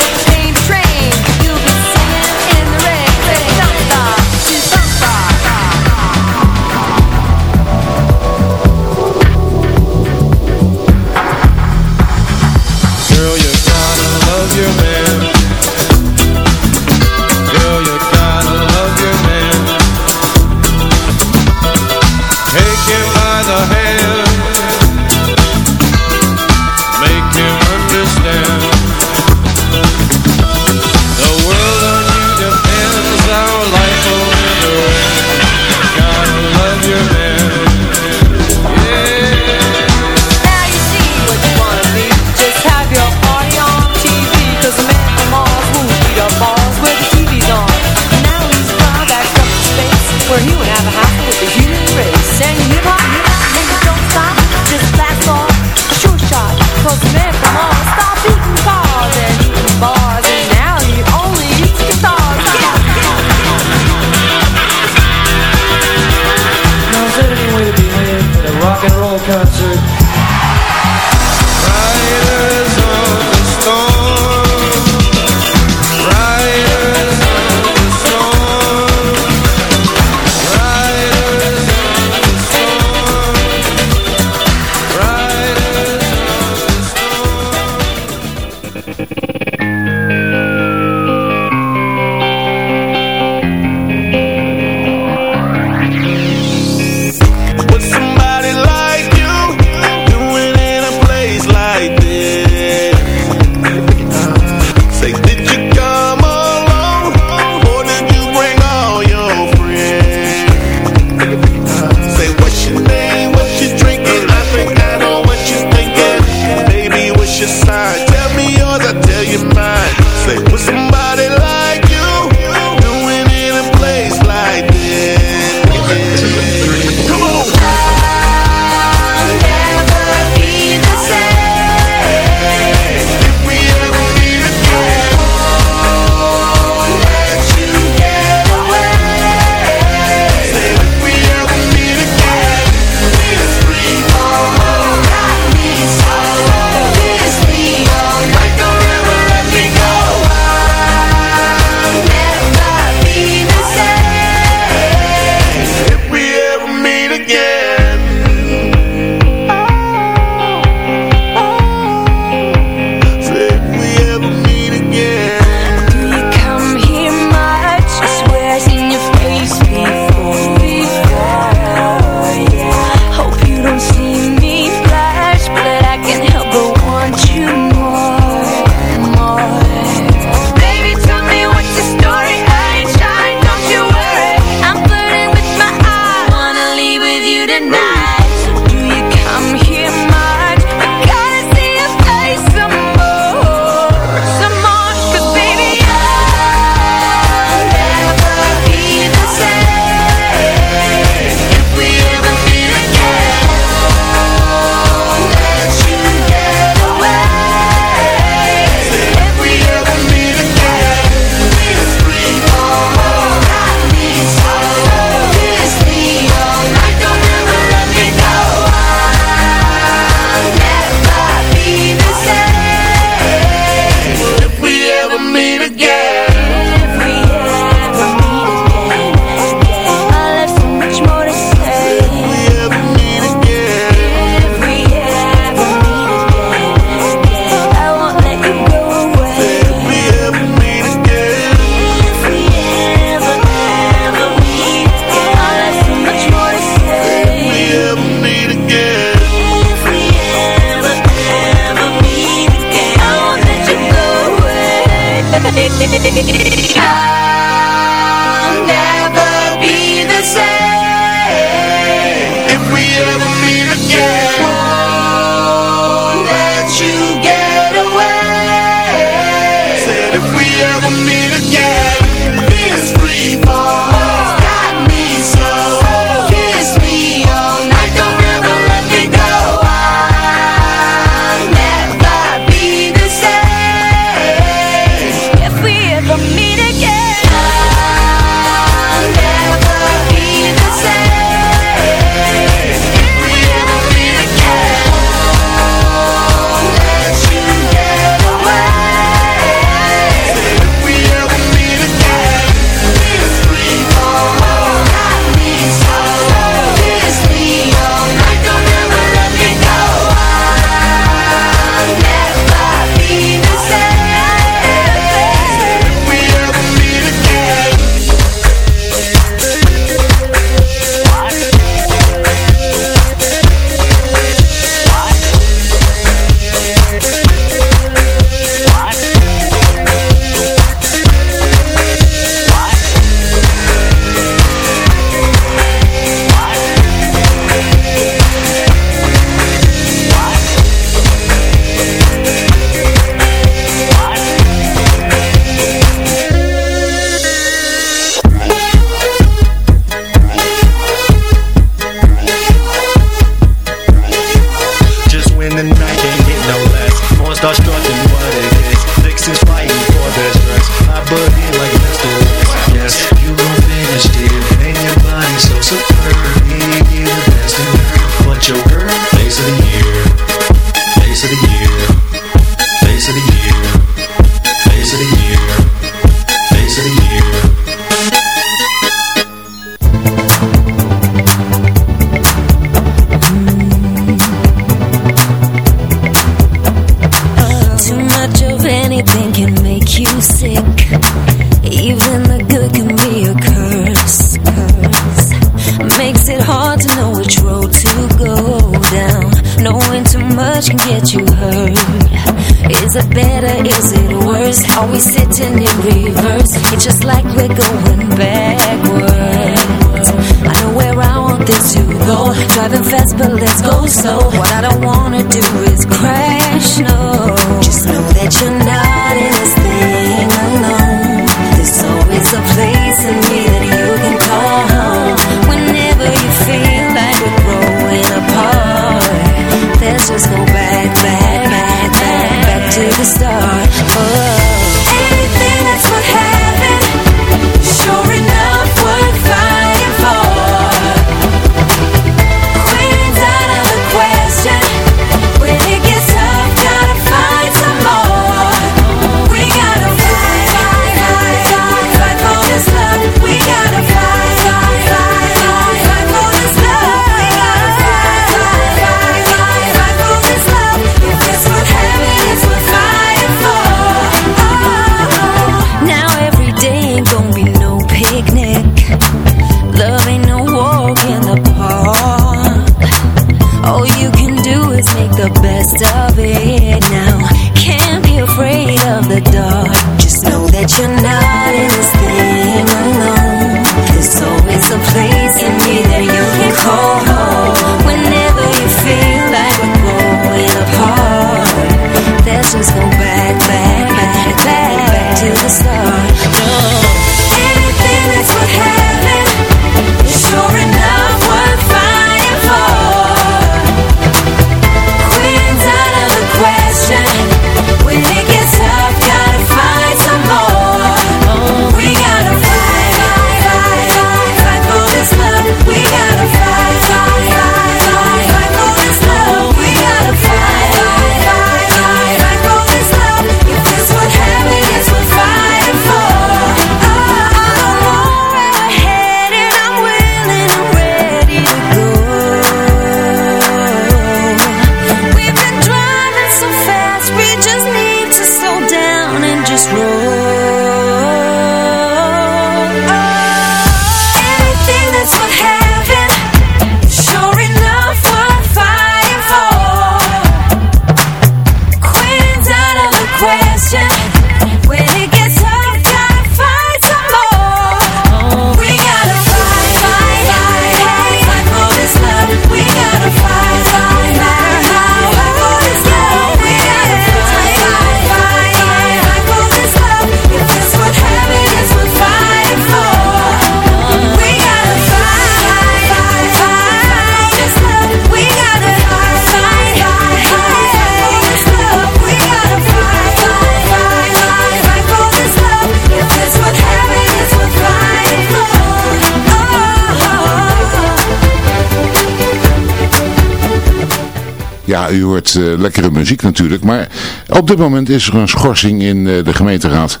u hoort uh, lekkere muziek natuurlijk. Maar op dit moment is er een schorsing in eh, de gemeenteraad.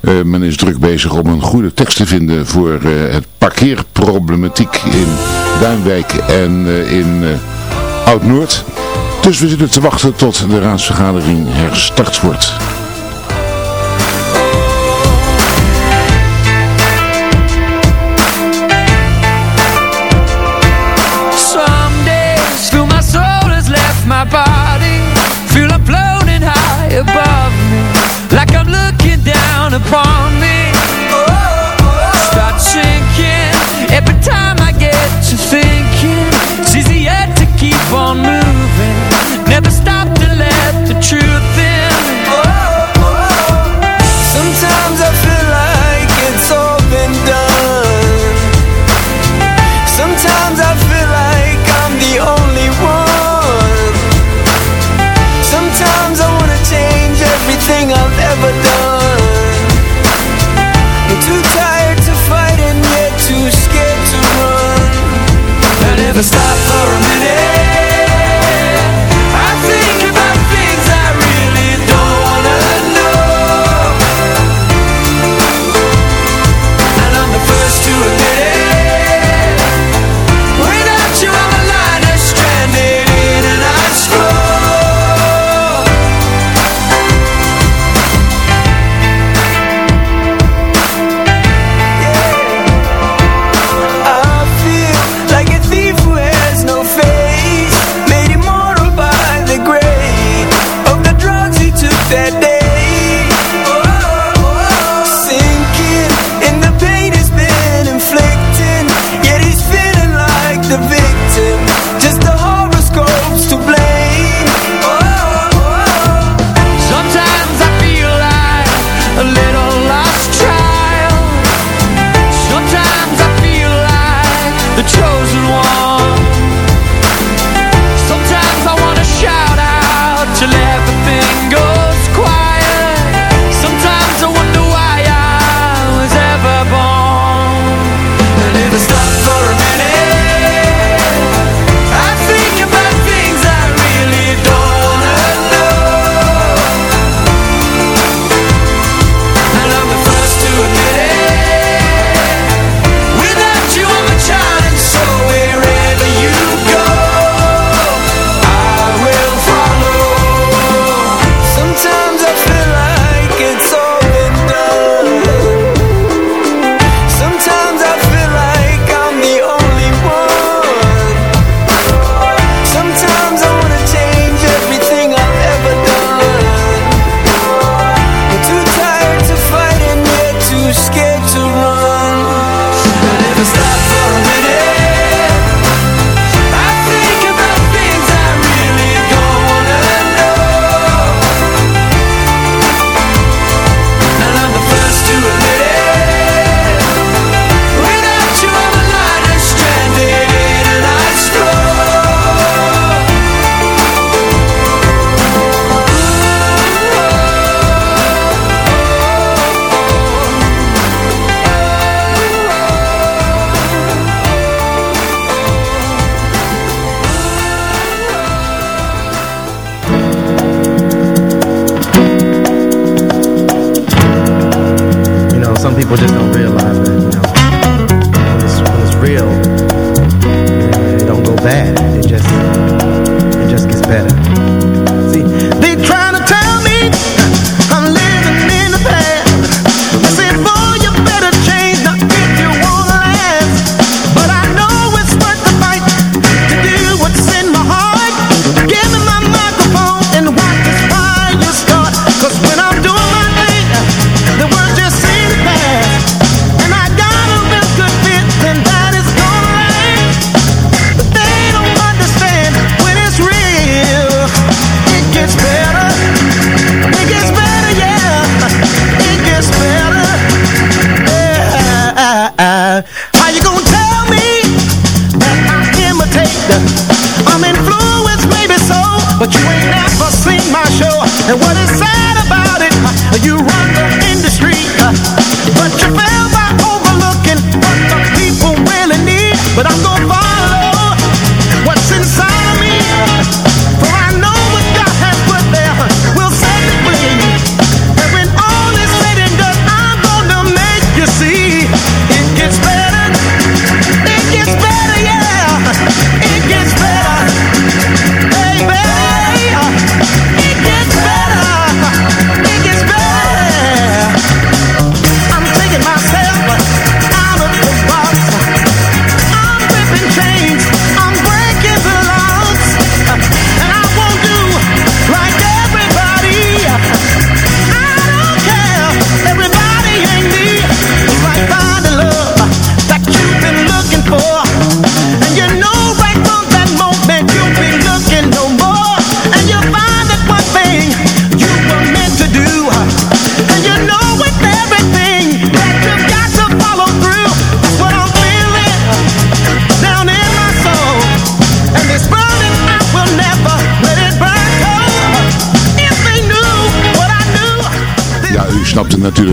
Eh, men is druk bezig om een goede tekst te vinden voor het parkeerproblematiek in Duinwijk en in Oud-Noord. Dus we zitten te wachten tot de raadsvergadering herstart wordt.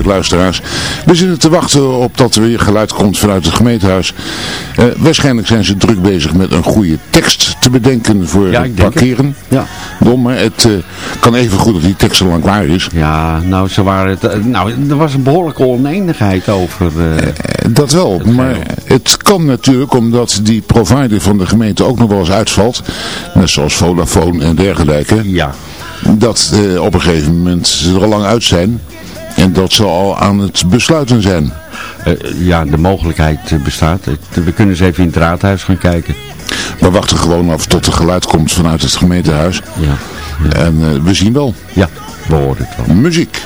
Luisteraars. We zitten te wachten op dat er weer geluid komt vanuit het gemeentehuis. Eh, waarschijnlijk zijn ze druk bezig met een goede tekst te bedenken voor Ja, het parkeren. Ja. Dom, maar het eh, kan even goed dat die tekst al lang klaar is. Ja, nou, ze waren het, eh, nou, er was een behoorlijke oneenigheid over. Dat wel, maar het kan natuurlijk omdat die provider van de gemeente ook nog wel eens uitvalt. Net zoals Vodafone en dergelijke. Ja. Dat op een gegeven moment ze er al lang uit zijn. En dat ze al aan het besluiten zijn. eh, ja, de mogelijkheid bestaat. We kunnen eens even in het raadhuis gaan kijken. We wachten gewoon af tot er geluid komt vanuit het gemeentehuis. Ja. En eh, we zien wel. Ja, we horen het wel. Muziek.